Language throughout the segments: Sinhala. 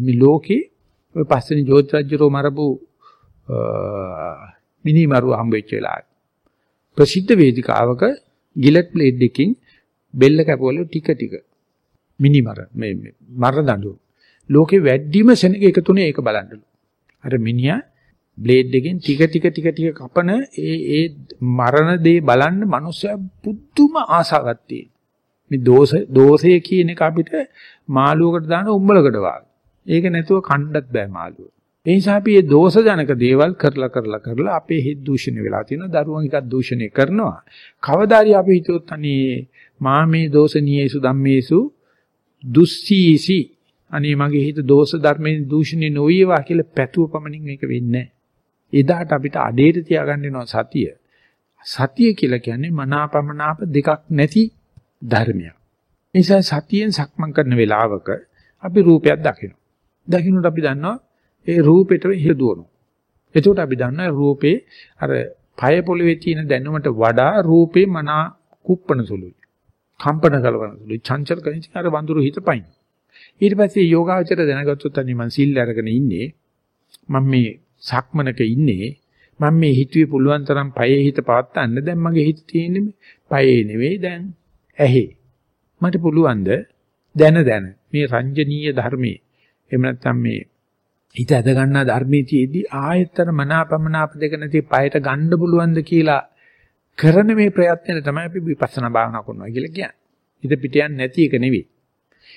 මේ ලෝකේ ඔය පස්වෙනි ජෝතිරජ්ජරෝ මරපු මිනිමරු හම්බෙච්ච වෙලාවේ. ප්‍රසිද්ධ වේදිකාවක ගිලට් බ්ලේඩ් එකකින් බෙල්ල කැපවල ටික ටික මිනිමර මේ මර දඬු ලෝකේ වැඩිම සෙනග එකතුනේ ඒක බලන්නලු අර මිනිහා බ්ලේඩ් එකෙන් ටික ටික ටික ටික කපන ඒ ඒ මරණ දේ බලන්න මනුස්සයා පුදුම ආසාවක් තියෙන මේ දෝෂ දෝෂය කියන එක අපිට මාළුවකට දාන උඹලකට වාගේ. ඒක නැතුව කණ්ඩත් බෑ මාළුව. ඒ නිසා අපි මේ දෝෂ ජනක දේවල් කරලා කරලා කරලා අපේ හිත දූෂණය වෙලා තියෙනවා. දරුවන් එකක් දූෂණය කරනවා. කවදාරි අපි හිතුවොත් අනේ මා මේ දෝෂණීයසු ධම්මේසු දුස්සීසි. අනේ මගේ හිත දෝෂ ධර්මයෙන් දූෂණය නොවේවා කියලා පැතුව පමණින් මේක වෙන්නේ එදාට අපිට අඩේට තියාගන්න වෙනවා සතිය. සතිය කියලා කියන්නේ මනාපමනාප දෙකක් නැති ධර්මයක්. නිසා සතියෙන් සක්මන් කරන වෙලාවක අපි රූපයක් දකිනවා. දකින්නට අපි දන්නවා ඒ රූපෙට හිදුවනවා. එතකොට අපි දන්නා රූපේ අර පය පොළවේ තියෙන දැනුමට වඩා රූපේ මනා කුප්පන සුළුයි. කම්පන කලවන සුළුයි. චංචල කනිච්ච අර වඳුරු හිතපයින්. ඊට පස්සේ යෝගාචර දැනගත්තොත් අනේ මං සිල් අරගෙන ඉන්නේ. මම මේ සක්මනක ඉන්නේ. මම මේ හිතුවේ පුළුවන් තරම් පයේ හිත පවත්තන්න. දැන් මගේ හිත තියෙන්නේ පයේ නෙවෙයි දැන් ඇහි. මට පුළුවන්ද දැන දැන මේ රංජනීය ධර්මයේ එහෙම නැත්නම් මේ හිත ඇද ගන්නා ධර්මයේදී ආයතන මනාපමනාප දෙක නැති පයට ගන්න පුළුවන්ද කියලා කරන මේ ප්‍රයත්නය තමයි අපි විපස්සනා භාවනා කරනවා කියලා කියන්නේ. හිත පිට යන්නේ නැති එක නෙවෙයි.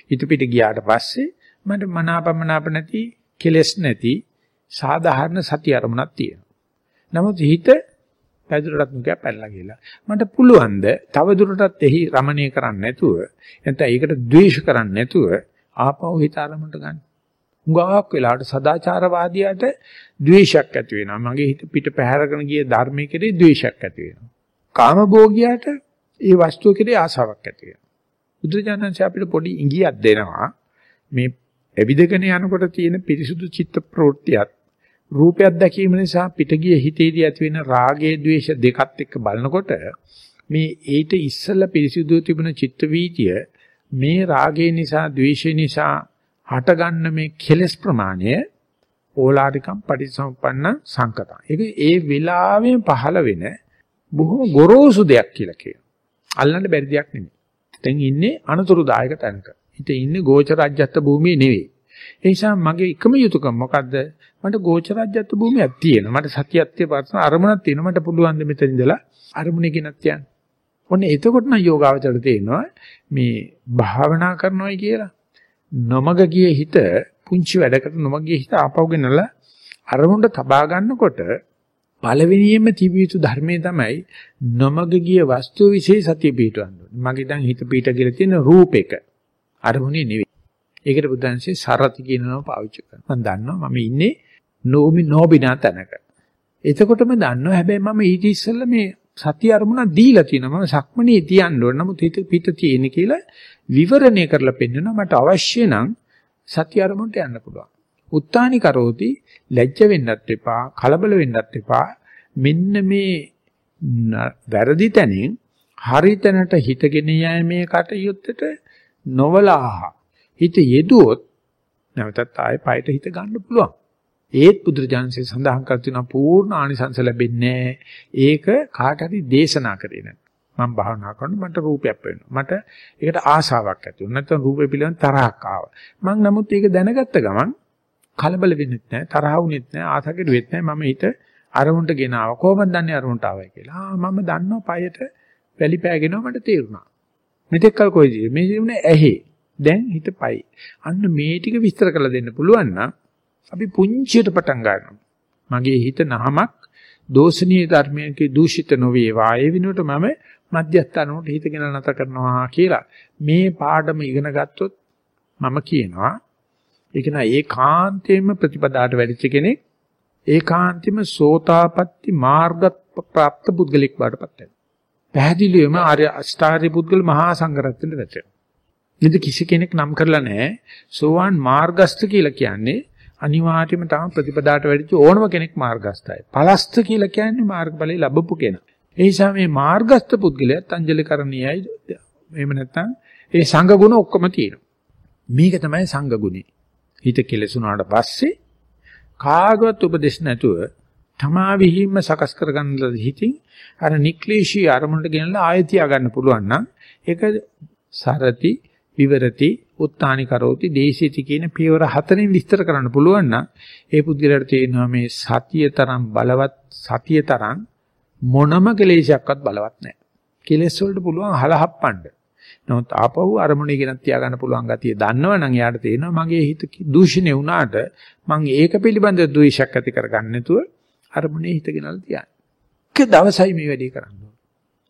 හිත පිට ගියාට පස්සේ මට මනාපමනාප නැති කෙලෙස් නැති සාධාරණ සතිය අරමුණක් තියෙනවා. නමුත් හිත පැදුරටත් මුකයක් පැනලා ගිහලා මට පුළුවන්ද තව දුරටත් එහි රමණීය කරන්න නැතුව නැත්නම් ඒකට ද්වේෂ කරන්න නැතුව ආපහු හිත අරමුණට ගන්න. හුඟක් වෙලාවට සදාචාරවාදියාට ද්වේෂයක් ඇති වෙනවා. මගේ හිත පිට පැහැරගෙන ගිය ධර්මයේ කෙරේ ද්වේෂයක් ඇති වෙනවා. කාමභෝගියාට ඒ වස්තුව කෙරේ ආසාවක් ඇති වෙනවා. බුදුජානන්සේ අපිට පොඩි ඉඟියක් දෙනවා. මේ එවිදගෙන යනකොට තියෙන පිරිසුදු චිත්ත ප්‍රවෘත්තියත් රූපයක් දැකීම නිසා පිටගිය හිතේදී ඇති වෙන රාගයේ ද්වේෂ දෙකත් එක්ක බලනකොට මේ ඊට ඉස්සෙල්ලා පිරිසුදු තිබුණ චිත්ත වීතිය මේ රාගය නිසා ද්වේෂය නිසා හටගන්න මේ කෙලස් ප්‍රමාණය ඕලාරිකම් පටිසම්පන්න සංකතං. ඒක ඒ වෙලාවෙම පහළ වෙන බොහොම ගොරෝසු දෙයක් කියලා කියනවා. අල්ලන්න බැරි දෙයක් නෙමෙයි. දැන් ඉන්නේ අනතුරුදායක තැනක. හිත ඉන්නේ ගෝචරජ්‍යත්ත භූමියේ නෙවෙයි. ඒ නිසා මගේ එකම යුතුයකම මොකද්ද? මට ගෝචරජ්‍යත්ත භූමියක් තියෙනවා. මට සතියක් තියෙපස්ස අරමුණක් තියෙනවා. මට පුළුවන් ද මෙතන ඉඳලා අරමුණේ ගෙනත් යන්න. ඔන්න එතකොට නම් යෝගාවචරයට තේරෙනවා මේ භාවනා කරනවායි කියලා නොමග ගිය හිත පුංචි වැඩකට නොමග ගිය හිත ආපහු ගෙනලා අරමුණට තබා ගන්නකොට පළවෙනියෙන්ම තිබිය යුතු ධර්මයේ තමයි නොමග ගිය වස්තුව વિશે සතිය පිටවන්න ඕනේ. මගේ දැන් හිත පිට කියලා තියෙන රූපෙක අරමුණේ නෙවෙයි. ඒකට බුදුන්සේ සරති කියන නම පාවිච්චි කරනවා. මම දන්නවා මම ඉන්නේ නෝමි නෝබිනා තැනක. එතකොටම දන්නවා හැබැයි මම ඊට ඉස්සෙල්ලා මේ සතිය අරමුණ දීලා තියෙනවා. මම සක්මණේ තියන්න ඕන. නමුත් හිත පිට තියෙන කියලා විවරණය කරලා පෙන්නනවා මට අවශ්‍ය නම් සත්‍ය අරමුණට යන්න පුළුවන්. උත්තානි කරෝති ලැජ්ජ වෙන්නත් එපා කලබල වෙන්නත් එපා මෙන්න මේ වැරදි තැනින් හරි තැනට හිතගෙන යෑමේ කටයුත්තට නොවලාහ හිත යෙදුවොත් නැවතත් ආයේ පයට හිත ගන්න පුළුවන්. ඒත් බුදුරජාණන්සේ සඳහන් කර තියෙනවා පූර්ණ ආනිසංස ලැබෙන්නේ ඒක කාට හරි දේශනා කරේ නැහැ. මම භාවනා කරනකොට මට රූපයක් පේනවා. මට ඒකට ආසාවක් ඇති වුණා. නැත්නම් රූපේ පිළිබඳ තරහක් ආවා. මම නමුත් ඒක දැනගත්ත ගමන් කලබල වෙන්නෙත් නැහැ, තරහ වුනෙත් නැහැ, ආසකෙට වෙත් නැහැ. මම හිත අරමුණට ගෙන ආවා. කොහොමද දන්නේ අරමුණට ආවයි කියලා? ආ මම දන්නවා පයට වැලි පෑගෙනවා මට තේරුණා. මෙතෙක් කල් කොයිද? මේ ඉන්නේ ඇහි. දැන් හිත පයි. අන්න මේ ටික විස්තර කරලා දෙන්න පුළුවන් නම් අපි පුංචියට පටන් ගන්නවා. මගේ හිත නහමක් දෝෂණීය ධර්මයන්ගේ දූෂිත නොවේවා. ඒ වෙනුවට මම මධ්‍යස්ථානකට හිතගෙන නැත කරනවා කියලා මේ පාඩම ඉගෙන ගත්තොත් මම කියනවා ඒක නා ඒකාන්තයෙන්ම ප්‍රතිපදාට වැඩිච්ච කෙනෙක් ඒකාන්තෙම සෝතාපට්ටි මාර්ග ප්‍රාප්ත පුද්ගලෙක් වඩපත් වෙනවා. පැහැදිලිවම ආර්ය අෂ්ටාර්ය පුද්ගල මහා සංඝරත්නයට වැටෙනවා. ඉතින් කිසි කෙනෙක් නම් කරලා නැහැ සෝවාන් මාර්ගස්ත කියලා කියන්නේ අනිවාර්යයෙන්ම තම ප්‍රතිපදාට වැඩිච්ච ඕනම කෙනෙක් මාර්ගස්තයි. පලස්ත කියලා කියන්නේ මාර්ගඵලෙ ලැබපු කෙනා. ඒ නිසා මේ මාර්ගස්ත පුද්ගලයාත් අංජලිකරණීයයි එහෙම නැත්නම් ඒ සංඝ ගුණ ඔක්කොම තියෙනවා. මේක තමයි සංඝ ගුණේ. හිත කෙලසුනාට පස්සේ කාගවත් උපදෙස් නැතුව තමා විහිම්ම සකස් කරගන්න හිතින් අර නික්ලේශී අරමුණට ගෙනලා ආයෙ තියාගන්න පුළුවන් නම් ඒක සරති විවරති උත්තානි කරෝති දේශිති කියන පියවර හතරෙන් විස්තර කරන්න පුළුවන් නම් ඒ පුද්ගලයාට තේරෙනවා මේ සතිය තරම් බලවත් සතිය තරම් මොනම කෙලෙසයක්වත් බලවත් නැහැ. කෙලෙස් වලට පුළුවන් හලහප්පන්න. නමුත් ආපහු අරමුණේ ගෙනත් තියාගන්න පුළුවන් ගතිය දන්නවනම් එයාට තේරෙනවා මගේ හිත දූෂණය වුණාට මම ඒක පිළිබඳ ද්වේෂයක් ඇති කරගන්න නැතුව අරමුණේ හිත ගෙනල්ලා තියන්න. එක දවසයි මේ වැඩේ කරන්න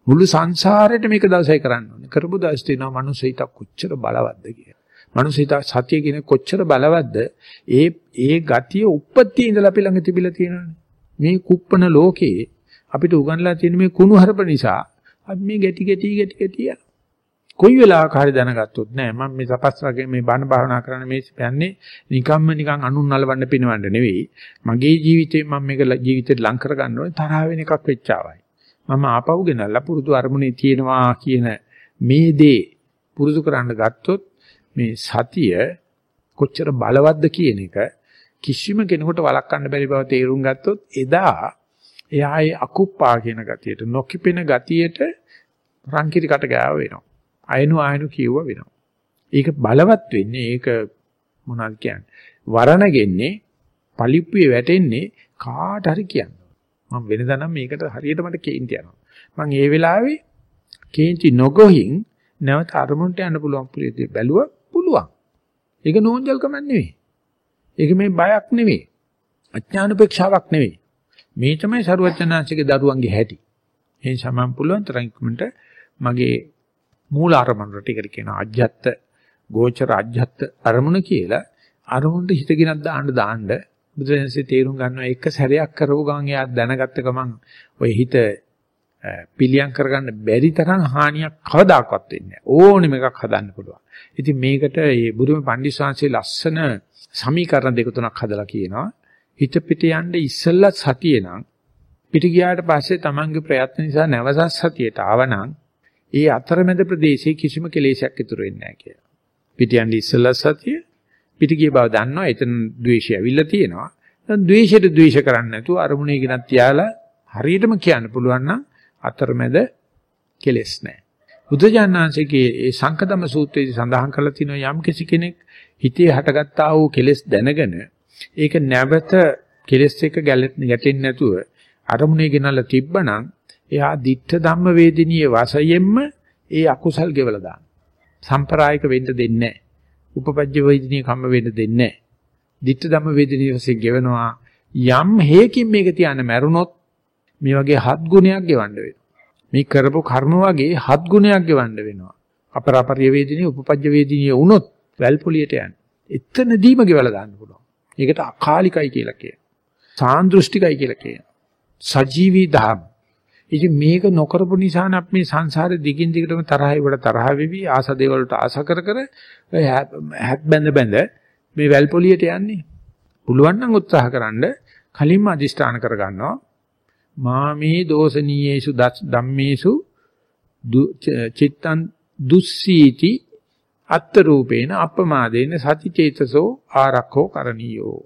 මුළු සංසාරෙට මේක දවසයි කරන්න ඕනේ. කරපු දවස් තියෙනවා මනුස්ස හිත කොච්චර බලවත්ද කියලා. මනුස්ස හිත සතිය කියන කොච්චර බලවත්ද ඒ ඒ ගතිය උප්පත්තියේ ඉඳලා අපි ළඟ තිබිලා තියෙනවානේ. මේ කුප්පන ලෝකේ අපිට උගන්ලා තියෙන මේ කුණු හරප නිසා අපි මේ ගැටි ගැටි ගැටි ගැටි යන. කොයි වෙලාවක හරි දැනගත්තොත් නෑ මම මේ තපස් රගේ මේ බණ භාවනා කරන මේ යන්නේ නිකම්ම නිකන් අනුන් නලවන්න පිනවන්න නෙවෙයි. මගේ ජීවිතේ මම මේක ජීවිතේට ලං කර ගන්න ඕනේ තරහ වෙන එකක් වෙච්චාවයි. මම ආපහු ගෙනල්ලා පුරුදු අරමුණේ තියෙනවා කියන මේ දේ පුරුදු කරන්න ගත්තොත් මේ සතිය කොච්චර බලවත්ද කියන එක කිසිම කෙනෙකුට වළක්වන්න බැරි බව තේරුම් ගත්තොත් එදා එයාගේ අකුප්පා කියන ගතියට නොකිපෙන ගතියට රංකිරි කට ගෑව වෙනවා. අයනු ආයනු කියුව වෙනවා. ඒක බලවත් වෙන්නේ ඒක මොනවද කියන්නේ? වරණගෙන්නේ පලිප්පුවේ වැටෙන්නේ කාට හරි කියන්නේ. මම වෙනදා නම් මේකට හරියට මට කේන්ති යනවා. මම ඒ වෙලාවේ කේන්ති නොගොහින් නැවත අරමුණට යන්න පුළුවන් පුලියදී බැලුවා පුළුවන්. ඒක නෝන්ජල්කමක් නෙවෙයි. ඒක මේ බයක් නෙවෙයි. අඥානුපේක්ෂාවක් නෙවෙයි. මේ තමයි සරුවචනාංශිකේ දරුවන්ගේ හැටි. ඒ සමම් පුළුවන් තරම් ඉක්මනට මගේ මූල අරමුණට ටිකට කියන අජ්ජත් ගෝචර අජ්ජත් අරමුණ කියලා අරමුණට හිත ගෙනත් දාන්න දාන්න බුදුරජාණන්සේ තේරුම් ගන්නවා එක සැරයක් කරව ගමන් එයා දැනගත්ත ගමන් ඔය හිත පිළියම් කරගන්න බැරි තරම් හානියක් කවදාකවත් වෙන්නේ නැහැ. ඕනෙම එකක් හදන්න පුළුවන්. ඉතින් මේකට මේ බුදුම පණ්ඩිස්වාංශයේ ලස්සන සමීකරණ දෙක තුනක් හදලා කියනවා. හිත පිට යන්න ඉස්සෙල්ලා සතියේ නම් පිට ගියාට පස්සේ Tamange ප්‍රයත්න නිසා නැවසස් සතියට ආවනම් ඒ අතරමැද ප්‍රදේශයේ කිසිම කෙලෙසයක් ඉතුරු වෙන්නේ නැහැ කියලා. පිට යන්න ඉස්සෙල්ලා සතිය පිට ගිය බව දන්නවා. එතන ද්වේෂය ඇවිල්ලා තියෙනවා. දැන් ද්වේෂයට ද්වේෂ කරන්නේ නැතුව අරමුණේ ගෙනත් තියාලා හරියටම කියන්න පුළුවන් නම් අතරමැද කෙලෙස් නැහැ. බුදුජානනාංශයේ ඒ සංකදම සූත්‍රයේදී සඳහන් කරලා තියෙනවා යම් කිසි කෙනෙක් හිතේ හටගත්තා වූ කෙලෙස් දැනගෙන ඒක නැවත කෙලෙස් එක ගැටෙන්නේ නැතුව අරමුණේ ගෙනල්ලා තිබ්බනම් එයා ditta ධම්ම වේදිනියේ වශයෙන්ම ඒ අකුසල් ගෙවලා දාන. සම්ප්‍රායික වෙන්න දෙන්නේ නැහැ. උපපජ්ජ වේදිනිය කම්ම වෙන්න දෙන්නේ නැහැ. ditta ධම්ම වේදිනිය වශයෙන් ගෙවනවා යම් හේකින් මේක තියන්න මැරුණොත් මේ වගේ හත් ගුණයක් ගෙවන්න වෙනවා. මේ කරපු කර්ම වගේ හත් ගුණයක් ගෙවන්න වෙනවා. අපරාපරිය වේදිනිය උපපජ්ජ වේදිනිය වුණොත් වැල්පොලියට යන්නේ. එතනදීම ගෙවලා දාන්න පුළුවන්. ඒකට අකාලිකයි කියලා කියනවා. සාන්දෘෂ්ටිකයි කියලා කියනවා. සජීවී ධම්. ඉතින් මේක නොකරපු නිසානේ අපි මේ සංසාරේ දිගින් දිගටම තරහයි වල තරහ වෙවි ආස දේවල්ට ආස කර කර හැත් බැඳ බැඳ මේ වැල්පොලියට යන්නේ. පුළුවන් නම් උත්සාහකරනද කලින්ම අදිෂ්ඨාන කරගන්නවා. මාමේ දෝසනීයේසු ධම්මේසු චිත්තං දුස්සීති අත්ත රූපේන අපමාදේන සති චේතසෝ ආරක්ඛෝ කරණීයෝ.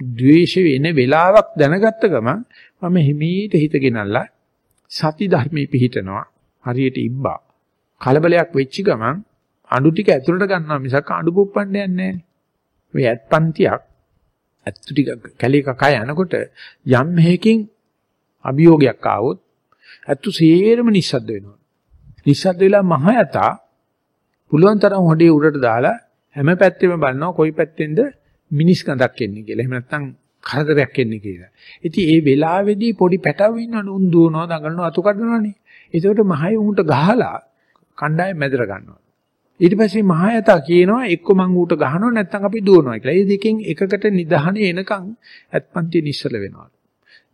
ද්වේෂ වෙන වෙලාවක් දැනගත්ත ගමන් මම හිමීට හිතගෙනල්ලා සති ධර්මයේ පිහිටනවා හරියට ඉබ්බා කලබලයක් වෙච්ච ගමන් අඬු ටික ඇතුළට ගන්නවා මිසක් අඬු පුප්පන්න යන්නේ නැහැ. ඔය ඇත්පන්තියක් ඇත්තු ටික කැලේ කකා යනකොට යම් හේකින් අභියෝගයක් ආවොත් ඇත්තු සේරම නිස්සද්ද වෙනවා. නිස්සද්ද වෙලා මහ යතා පුළුවන් තරම් හොඩේ උඩට දාලා හැම පැත්තෙම බලනවා කොයි පැත්තෙන්ද මිනිස් ගඳක් එන්නේ කියලා. එහෙම නැත්නම් කරදරයක් එන්නේ කියලා. ඉතින් ඒ වෙලාවේදී පොඩි පැටව ඉන්නවනේ උන් දුවනවා දඟලනවා අතු කඩනවනේ. ඒකට මහය උන්ට ගහලා කණ්ඩායම මැදට ගන්නවා. ඊට පස්සේ මහයතා කියනවා එක්ක මං ඌට ගහනවා නැත්නම් අපි දුවනවා කියලා. මේ දෙකෙන් එකකට නිදහනේ එනකන් ඇත්පන්ති නිශ්චල වෙනවා.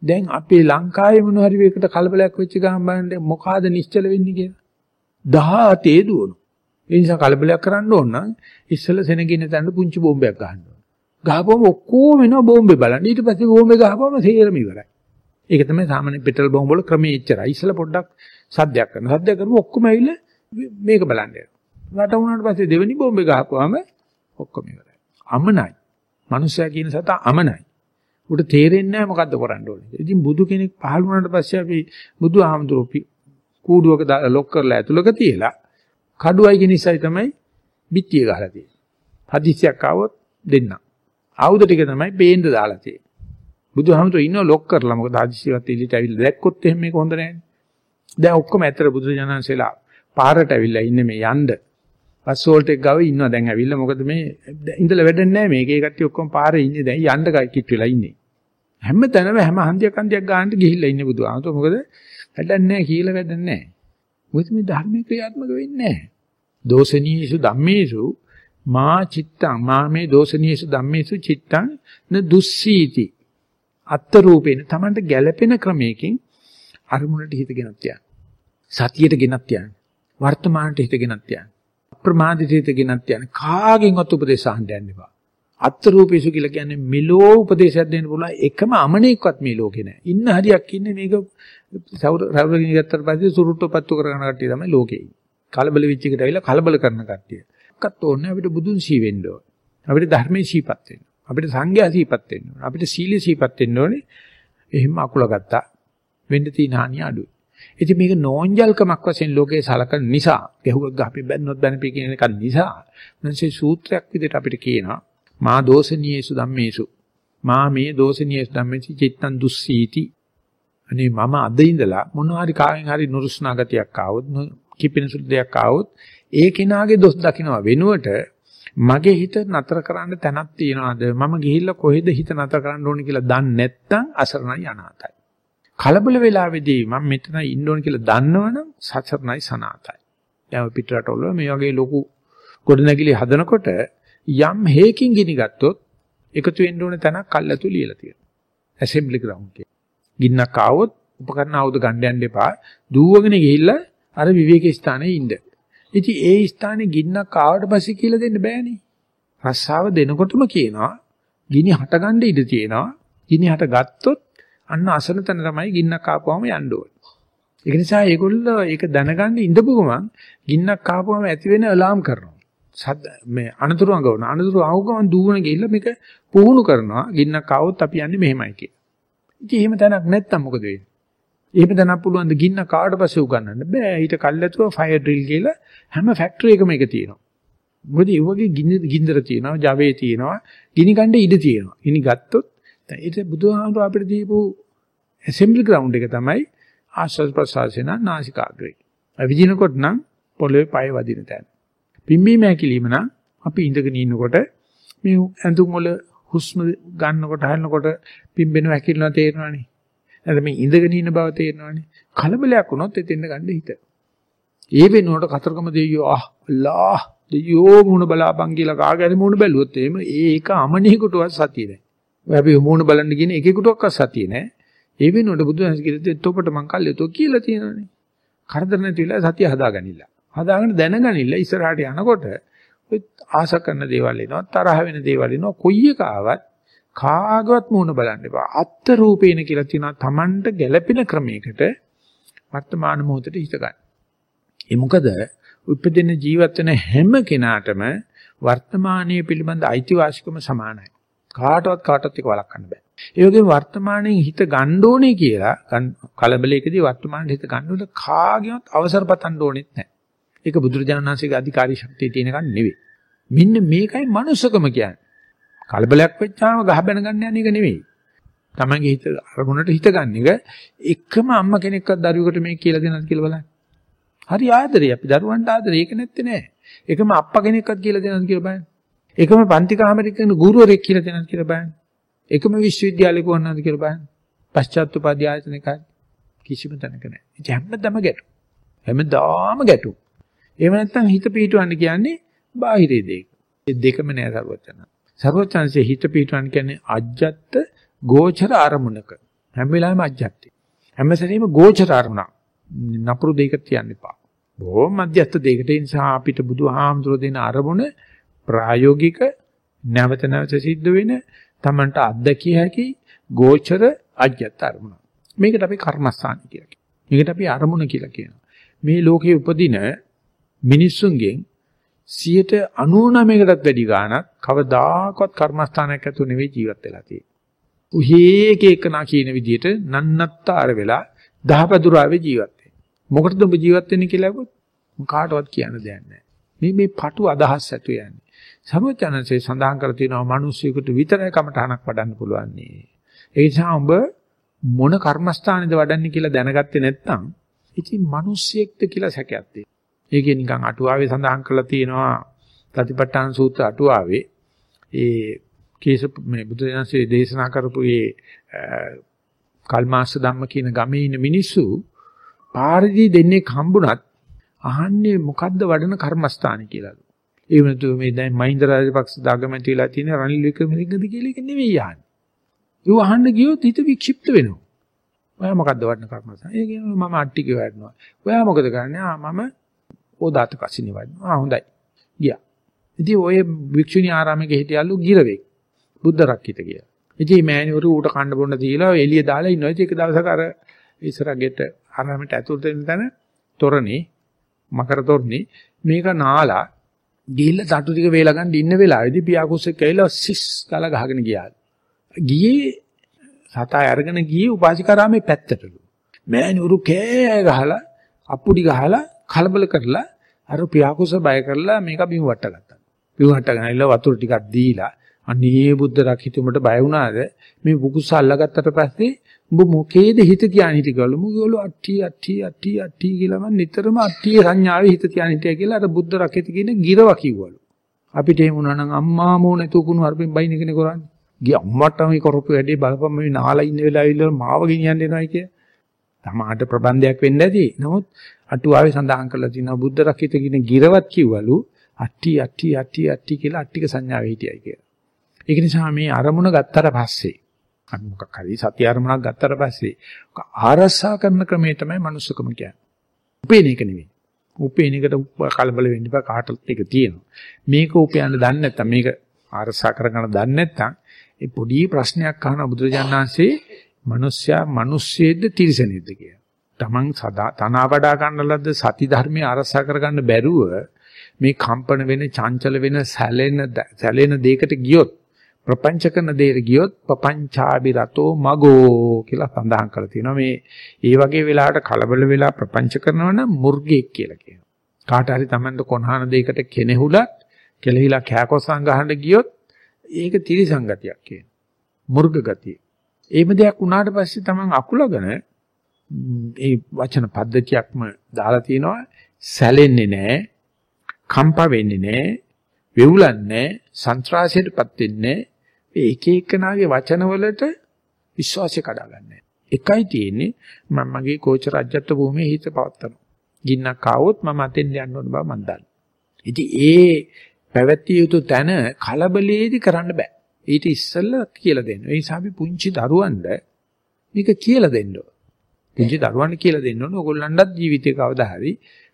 දැන් අපේ ලංකාවේ මොන හරි එකකට කලබලයක් වෙච්ච ගමන් බලන්න මොකಾದ නිශ්චල වෙන්නේ කියලා. 17 දුවනවා. ඒ නිසා කලබලයක් කරන්න ඕන නම් ඉස්සෙල්ල සෙනගින්න තැනට පුංචි බෝම්බයක් ගහන්න ඕන. ගහපුවම ඔක්කොම එනවා බෝම්බේ බලන්න. ඊට පස්සේ බෝම්බේ ගහපුවම සේරම ඉවරයි. ඒක තමයි සාමාන්‍ය පෙට්‍රල් බෝම්බ වල ක්‍රමයේ ඉච්චරයි. ඉස්සෙල්ල පොඩ්ඩක් සද්දයක් කරනවා. සද්දයක් කරපුව ඔක්කොම ඇවිල්ලා මේක බලන්න යනවා. රට වුණාට පස්සේ දෙවෙනි බෝම්බේ ගහපුවාම ඔක්කොම ඉවරයි. අමනයි. මනුස්සයා කියන සතා අමනයි. උට තේරෙන්නේ නැහැ මොකද්ද කරන්න ඕනේ. ඉතින් බුදු කෙනෙක් පහළ වුණාට පස්සේ අපි බුදු ආමතුරුපි කූඩුවක ලොක් කරලා ඇතුළක තියලා කඩුවයි නිසායි තමයි පිටිය ගහලා තියෙන්නේ. හදිසියක් ආවොත් දෙන්න. ආයුධ ටික තමයි බේන්ද දාලා තියෙන්නේ. බුදුහාමුදුරුවෝ ඉන්නව ලොක් කරලා මොකද හදිසියවත් එළියට ඇවිල්ලා දැක්කොත් එහෙම මේක හොඳ නැහැ. දැන් ඔක්කොම ඇතර බුදුරජාණන්සේලා පාරට ඇවිල්ලා ඉන්නේ මේ යන්න. බස් වෝල්ට් එක ගාව ඉන්නවා දැන් ඇවිල්ලා මොකද මේ ඉඳලා වැඩන්නේ නැහැ මේකේ කට්ටිය ඔක්කොම පාරේ ඉන්නේ දැන් යන්න කිට් වෙලා ඉන්නේ. හැම තැනම හැම හන්දියක් හන්දියක් ගන්නට ගිහිල්ලා ඉන්නේ බුදුහාමුදුරුවෝ. මොකද වැඩන්නේ නැහැ කියලා වැඩන්නේ නැහැ. මොකද මේ ධර්මයේ ක්‍රියාත්මක වෙන්නේ නැහැ. දෝෂනීයසු ධම්මේසු මා චිත්තං මා මේ දෝෂනීයසු ධම්මේසු චිත්තං න දුස්සීති. අත්ත රූපේන තමන්ට ගැළපෙන ක්‍රමයකින් අරමුණට හිත ගෙනත් යන්න. සතියට ගෙනත් යන්න. වර්තමානට හිත ගෙනත් යන්න. ප්‍රමාදිත හිත ගෙනත් යන්න. කාගෙන්වත් උපදේශ අහන්න යන්න එපා. අත්ත රූපේසු කියලා කියන්නේ මෙලෝ උපදේශයක් දෙන්න පුළුවන් එකම අමනෙක්වත් මේ ලෝකේ නැහැ ඉන්න හරියක් ඉන්නේ මේක සෞර රවුලකින් ගත්තට පස්සේ සුරුට්ටු පත්තු කරගෙන කට්ටිය තමයි ලෝකේ ඉන්නේ කලබල වෙච්ච එකට ඇවිල්ලා කලබල කරන කට්ටිය. එකක්වත් ඕනේ අපිට බුදුන් සී වෙන්න ඕනේ. අපිට ධර්මයේ සීපත් වෙන්න. අපිට සංඝයා සීපත් වෙන්න ඕනේ. අපිට සීල සීපත් වෙන්න ඕනේ. එහෙම අකුල ගත්තා. වෙන්න තියෙන හානිය අඩුයි. ඉතින් මේක නෝන්ජල්කමක් වශයෙන් ලෝකේ සලකන නිසා, ගැහුවක් ගහපි බැන්නොත් බැනපි කියන එක නිසා, මනසේ සූත්‍රයක් විදිහට අපිට කියනවා මා දෝෂණීයසු ධම්මේසු. මා මේ දෝෂණීයසු ධම්මේසි චිත්තං දුස්සීති. අනේ මම අද ඉඳලා මොනවා හරි කාගෙන් හරි නුරුස්නා ගතියක් ආවොත් කිපෙන සුළු දෙයක් ආවොත් ඒ කෙනාගේ දොස් දකිනවා වෙනුවට මගේ හිත නතර කරන්න තැනක් තියනවාද මම ගිහිල්ලා කොහෙද හිත නතර කරන්න ඕනේ කියලා දන්නේ නැත්නම් අසරණයි අනාතයි කලබල වෙලාවේදී මම මෙතන ඉන්න ඕනේ කියලා දන්නවනම් සසරණයි සනාතයි දැන් පිටරටවල මේ වගේ ලොකු ගොඩනැගිලි හදනකොට යම් හේකින් ගිනි ගත්තොත් එකතු වෙන්න ඕනේ තැනක් කල්ැතු ලියලා තියෙනවා ඇසෙම්බලි ග්‍රවුන්ඩ් එක ගින්නක් ආවොත් උපකරණ ආයුධ ගන්න යන්න එපා දුවගෙන ගිහිල්ලා අර විවේක ස්ථානයේ ඉන්න. ඉතින් ඒ ස්ථානේ ගින්නක් ආවට පස්සේ කියලා දෙන්න බෑනේ. රස්සාව දෙනකොටම කියනවා ගිනි හටගන්න ඉඩ තියෙනවා. ගිනි හට ගත්තොත් අන්න අසන තැන තමයි ගින්නක් ආපුවම යන්න ඕනේ. ඒක නිසා ඒගොල්ලෝ ඒක දැනගන්න ඉඳපු ගමන් ගින්නක් ආපුවම ඇති වෙන අලාම් කරනවා. සද්ද මේ අනතුරු අඟවන අනතුරු ආව ගමන් දුවන ගිහිල්ලා මේක පුහුණු කරනවා. ගින්නක් ආවොත් අපි යන්නේ මෙහෙමයි කියලා. ඉතින් එහෙම තැනක් නැත්තම් මොකද වෙන්නේ? එහෙම දැනක් පුළුවන් ද ගින්න කාට පස්සේ උගන්නන්න බෑ. ඊට කල්ැතුව ෆයර් ඩ්‍රිල් කියලා හැම ෆැක්ටරි එකම එක තියෙනවා. මොකද ඒ වගේ ගින්දර තියෙනවා, ජවයේ තියෙනවා, ගිනි ගන්න ඉඩ තියෙනවා. ඉනි ගත්තොත් දැන් ඒක බුදුහාමුදුර අපිට දීපු ඇසෙම්බලි ග්‍රවුන්ඩ් එක තමයි ආශ්වාස ප්‍රශ්වාසේන නාසිකාග්‍රේ. අවිජිනකොට නම් පොළවේ පය වදින තැන. පිම්බීම හැකිලිම නම් අපි ඉඳගෙන ඉන්නකොට මේ ඇඳුම් වල හුස්ම ගන්නකොට හරිනකොට පිම්බෙනවා හැකිලනවා තේරෙනවනේ. නැත්නම් මේ ඉඳගෙන ඉන්න බව තේරෙනවනේ. කලබලයක් වුණොත් එතෙන්ද ගන්න හිත. ඒ වෙනුවට කතරගම දෙවියෝ ආ අල්ලා දෙවියෝ මුණ බලාපන් කියලා කාගෑරි මුණ බැලුවොත් එහෙම ඒක අමනියෙකුටවත් සතිය නැහැ. ඔය අපි මුණ බලන්න කියන එකෙකුටවත් සතිය නැහැ. ඒ වෙනුවට බුදුහාම කිව්ලත් එතකොට මං කල්යතෝ කියලා තියෙනවනේ. කරදර නැතිලා සතිය හදාගනින්න. හදාගෙන දැනගනින්න ඉස්සරහට යනකොට ඔය ආස කරන දේවල් එනවා තරහ වෙන දේවල් එනවා කොයි එක ආවත් කාගවත් මූණ බලන්න එපා. අත්ත රූපේන කියලා තියෙනවා Tamanට ගැළපෙන ක්‍රමයකට වර්තමාන මොහොතට හිත ගන්න. ඒ මොකද උපදින ජීවත් වෙන හැම කෙනාටම වර්තමානයේ පිළිබඳ අයිතිවාසිකම සමානයි. කාටවත් කාටවත් එක වළක්වන්න බෑ. ඒ වගේම වර්තමානයේ හිත ගන්න ඕනේ කියලා කලබලයකදී වර්තමානයේ හිත ගන්න ඕනේ කාගේවත් අවසර පතන්න ඕනෙත් නැහැ. ඒක බුදුරජාණන් වහන්සේගේ අධිකාරී ශක්තිය තියෙන එකක් නෙවෙයි. මෙන්න මේකයි මනුස්සකම කියන්නේ. කලබලයක් වෙච්චාම ගහ බැන ගන්න යන එක නෙවෙයි. තමන්ගේ හිත අරමුණට හිත ගන්න එක එකම අම්මා කෙනෙක්වත් දරුවෙකුට මේක කියලා දෙනවද කියලා බලන්න. හරි ආදරේ අපි දරුවන්ට ආදරේ ඒක නැත්තේ නෑ. එකම අප්පා කෙනෙක්වත් කියලා දෙනවද කියලා බලන්න. එකම පන්ති කාමරයක ඉන්න ගුරුවරයෙක් කියලා දෙනවද කියලා බලන්න. එකම විශ්වවිද්‍යාලයක වුණාද කියලා බලන්න. පශ්චාත්තුපාදී ආයතනයක කිසිම තැනක නෑ. ඒ හැමදම ගැටු. හැමදාම ගැටු. එහෙම නැත්නම් හිත පිටවන්න කියන්නේ බාහිරේ දෙයක. ඒ දෙකම නෑ සර්වචන. සර්වචන්සේ හිත පිටවන්න කියන්නේ අජ්ජත් ගෝචර අරමුණක. හැම වෙලාවෙම අජ්ජත්. හැම සැරේම ගෝචර අරමුණක්. නපුරු දෙයක තියන්න එපා. බොහොම මධ්‍යස්ථ දෙයකට ඒ නිසා අපිට බුදුහාමුදුර දෙන අරමුණ ප්‍රායෝගික නැවත නැවත සිද්ධ වෙන තමන්ට අත්දැකිය හැකි ගෝචර අජ්‍යත් අරමුණ. මේකට අපි කර්මස්ථාන කියලා කියනවා. මේකට අපි අරමුණ කියලා කියනවා. මේ ලෝකයේ උපදින මිනිස්සුන්ගෙන් 99කටත් වැඩි ගාණක් කවදාකවත් කර්මස්ථානයක් ඇතුළු නෙවෙයි ජීවත් වෙලා තියෙන්නේ. උහේ එක එක නා කියන විදිහට නන්නත්තර වෙලා දහපදුරාවේ ජීවත් වෙන්නේ. මොකටද ඔබ ජීවත් වෙන්නේ කියලා අහුවොත් කාටවත් කියන්න දෙයක් නැහැ. මේ මේ පටු අදහස් ඇතු යන්නේ. සර්වඥාන්සේ සඳහන් කර තියෙනවා මිනිස්සුෙකුට විතරයි කමටහනක් වඩන්න පුළුවන් නේ. ඒ නිසා ඔබ මොන කර්මස්ථානේද වඩන්නේ කියලා දැනගත්තේ නැත්නම් ඉතින් මිනිස්සෙක්ද කියලා සැකයක් තියෙනවා. ඒකේ නිකන් අටුවාවේ සඳහන් කරලා තියෙනවා ප්‍රතිපට්ඨාන සූත්‍ර අටුවාවේ ඒ කේස මේ බුදුදහමේ දේශනා කරපු ඒ කල්මාස්ස ධම්ම කියන ගමේ ඉන්න මිනිස්සු පාරදී දෙන්නේ හම්බුණත් අහන්නේ මොකද්ද වඩන කර්මස්ථාන කියලා. ඒ වෙනතු මේ දැන් මහින්ද රාජපක්ෂ දාගමැතිලා තියෙන රනිල් වික්‍රමසිංහද කියලා එක නෙවෙයි යන්නේ. ඒ අහන්න ගියොත් හිත වික්ෂිප්ත වෙනවා. ඔයා මොකද්ද වඩන කර්මස්ථාන? ඒ කියනවා මම අට්ටිකේ වඩනවා. ඔයා මොකද කරන්නේ? ආ මම ඕදාත කසිනේ වඩනවා. ආ හොඳයි. ගියා. ඉතින් ඔය වික්ෂුණී ආරාමයක හිටියලු ගිරවෙක්. බුද්ධ රක්කිත කියලා. ඉතින් මේ මෑණිවරු ඌට කන්න බොන්න දීලා එළිය දාලා ඉන්නවා. ඉතින් එක දවසක අර ඉස්සරගෙට ආරාමයට ඇතුළට එන තැන තොරණේ මකර තොරණේ මේක නාලා ගිහිල්ලා තටු ටික වේලා ගන්න ඉන්න වෙලාවේදී පියාකුස්සෙක් ඇවිල්ලා සිස් ගාලා ගහගෙන ගියා. ගියේ සතා අරගෙන ගියේ උපාසිකාරාමේ පැත්තටලු. මෑණිවරු කෑ ගහලා අප්පුඩි ගහලා කලබල කරලා අර පියාකුස බය කරලා මේක බිම වට ගත්තා. බිම වට ගනනilla වතුර ටිකක් දීලා අනේ බුද්ධ රකිතුමට බය වුණාද මේ බුකුස අල්ලගත්තට පස්සේ උඹ මොකේද හිත තියාගෙන හිටගලු මුගලු අට්ටි අට්ටි අට්ටි අට්ටි කියලා මම නිතරම අට්ටි සංඥාවේ හිත තියාගෙන හිටියා කියලා අර බුද්ධ රකිත කියන ගිරව කිව්වලු අපිට එහෙම වුණා නම් අම්මා මෝ නැතු කුණු අරපෙන් බයින් එකනේ කරන්නේ ගිය අම්මට මේ කරපු වැඩේ බලපම් මේ නාලා ඉන්න වෙලාවෙ මාව ගෙනියන්න එනවායි කිය. තමාට ප්‍රබන්ධයක් වෙන්න ඇති. නමුත් අටුවාවේ සඳහන් කරලා තියෙනවා බුද්ධ රකිත කියන ගිරවත් කිව්වලු අට්ටි අට්ටි අට්ටි අට්ටි කියලා අට්ටික සංඥාවේ හිටියයි කියලා. ඒක නිසා මේ අරමුණ ගත්තට පස්සේ අපි මොකක් හරි සත්‍ය අරමුණක් ගත්තට පස්සේ ආරසා කරන ක්‍රමය තමයි manussකම කියන්නේ. උපේන එක නෙවෙයි. උපේන එකට කලබල වෙන්න එපා කාටත් ඒක තියෙනවා. මේක උපයන්න දන්නේ නැත්නම් මේක ආරසා කරගන්න දන්නේ නැත්නම් ඒ පොඩි ප්‍රශ්නයක් අහන බුදුරජාණන්සේ මිනිස්සයා මිනිස්සෙද්ද තිරිසනෙද්ද කියලා. Taman සදා තනවා වඩා ගන්න ලද්ද සති ධර්මයේ ආරසා කරගන්න බැරුව මේ කම්පන වෙන චංචල වෙන සැලෙන සැලෙන දෙයකට ගියොත් ප්‍රපංච කරන දෙයට ගියොත් පపంచාබි රතෝ මගෝ කියලා සඳහන් කරලා තියෙනවා. මේ ඒ වගේ වෙලාවට කලබල වෙලා ප්‍රපංච කරනවා නම් මුර්ගෙක් කියලා කියනවා. කාට හරි Tamanට කොනහන දෙයකට කෙනෙහුලත් කෙලහිලා කෑකොස්සන් ගහන්න ගියොත් ඒක තිරිසංගතියක් කියන මුර්ග ගතිය. එහෙම දෙයක් වුණාට පස්සේ Taman අකුලගෙන ඒ වචන පද්ධතියක්ම දාලා තිනවා සැලෙන්නේ නැහැ කම්පා වෙන්නේ නැහැ වෙවුලන්නේ නැහැ සන්ත්‍රාසයටපත් වෙන්නේ නැහැ ඒ එක එකනාගේ වචනවලට විශ්වාසය කඩාගන්නේ. එකයි තියෙන්නේ මම මගේ කෝච රාජ්‍යත්ව භූමියේ හිත පවත්තනවා. ගින්නක් ආවොත් මම අතෙන් යන්න ඕන බව මම දන්නවා. ඉතින් ඒ පැවැත්විය යුතු තැන කලබලයේදී කරන්න බෑ. ඊට ඉස්සෙල්ලා කියලා දෙන්න. ඒ නිසා අපි පුංචි දරුවන්ට මේක කියලා දෙන්න ඕන. පුංචි දරුවන්ට කියලා දෙන්න ඕන. ඕගොල්ලන්ටත් ජීවිතේ කවදා හරි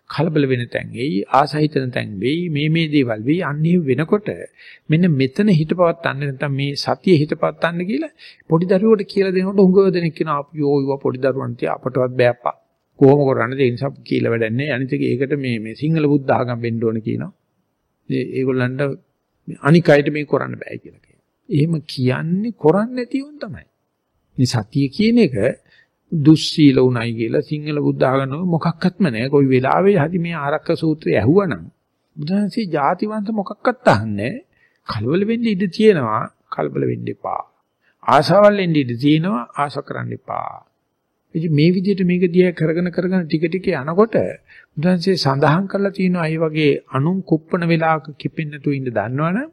කලබල වෙන තැන් එයි ආසහිතන තැන් වෙයි. මේ මේ දේවල් වෙයි. අන්නේ වෙනකොට මෙන්න මෙතන හිතපවත්තන්න නැත්නම් මේ සතිය හිතපවත්තන්න කියලා පොඩි දරුවෙකුට කියලා දෙනකොට උඟව දෙනෙක් කියනවා අපි යෝ පොඩි දරුවන්ට අපටවත් බෑප්පා කොහොම කරන්නද? ඒ නිසා කියලා වැඩක් නැහැ අනිත් එක ඒකට මේ මේ සිංහල බුද්ධ ආගම් වෙන්න ඕන කියනවා. ඒ ඒගොල්ලන්ට අනික් අයට මේ කරන්න බෑ කියලා කියනවා. එහෙම කියන්නේ කරන්නේ නැති උන් තමයි. මේ සතිය කියන එක දුස්සීල උණයි කියලා සිංහල බුද්ධ ආගම මොකක්වත්ම නැහැ. කොයි වෙලාවෙ හරි මේ ආරක්ක සූත්‍රය ඇහුවනම් බුදුහන්සේ ಜಾතිවන්ත මොකක්වත් අහන්නේ කලබල වෙන්න ඉඩ තියෙනවා. කලබල වෙන්න එපා. ආශාවල් එන්න ඉඩ තියෙනවා. ආශා කරන්න එපා. ඉතින් මේ විදිහට මේක දිහා කරගෙන කරගෙන ටික ටික යනකොට බුදුහන්සේ සඳහන් කරලා තියෙනවා අය වගේ අනුන් කුප්පන වෙලාවක කිපෙන්න තු ඉඳ දන්නවනම්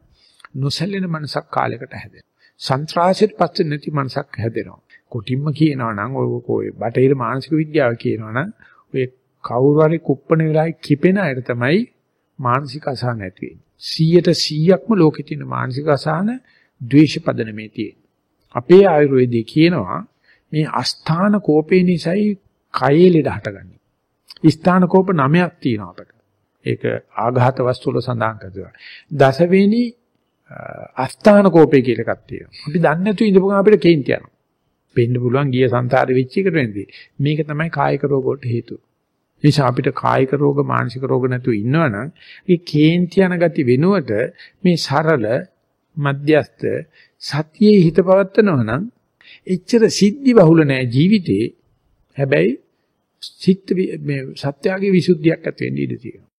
නොසැලෙන මනසක් කාලයකට හැදෙනවා. සන්ත්‍රාසයට පස්සේ නැති මනසක් හැදෙනවා. කොටින්ම කියනවා නම් ඔය කොයි බටහිර මානසික විද්‍යාව කියනවා නම් ඔය කවුරු හරි කුප්පණ වෙලාවේ කිපෙන අයට තමයි මානසික අසහන ඇති වෙන්නේ. 100%ක්ම ලෝකෙ තියෙන මානසික අසහන ද්වේෂ පදනමේ තියෙන. අපේ ආයුර්වේදයේ කියනවා මේ අස්ථාන කෝපේ නිසායි කයේ ලෙඩ හටගන්නේ. ස්ථාන කෝප නමයක් තියෙනවා අපට. ඒක ආඝාත වස්තු වල සඳහන් කරනවා. දසවෙනි අස්ථාන කෝපේ කියලා එකක් තියෙනවා. අපි දන්නේ නැතුව ඉඳපු ගමන් අපිට කේන්ති යනවා. වෙන්න පුළුවන් ගිය සංසාරෙ වෙච්ච එකට වෙන්නේ. මේක තමයි කායික රෝග වලට හේතුව. නිසා අපිට කායික රෝග මානසික රෝග නැතුව ඉන්නවනම් ඒ කේන්ති යන ගති වෙනුවට මේ සරල මධ්‍යස්ත සතියේ හිත පවත්නවා නම් එච්චර සිද්ධි බහුල නෑ ජීවිතේ හැබැයි සිත් මේ සත්‍යයේ විසුද්ධියක් ඇති වෙන්න ඉඩ තියෙනවා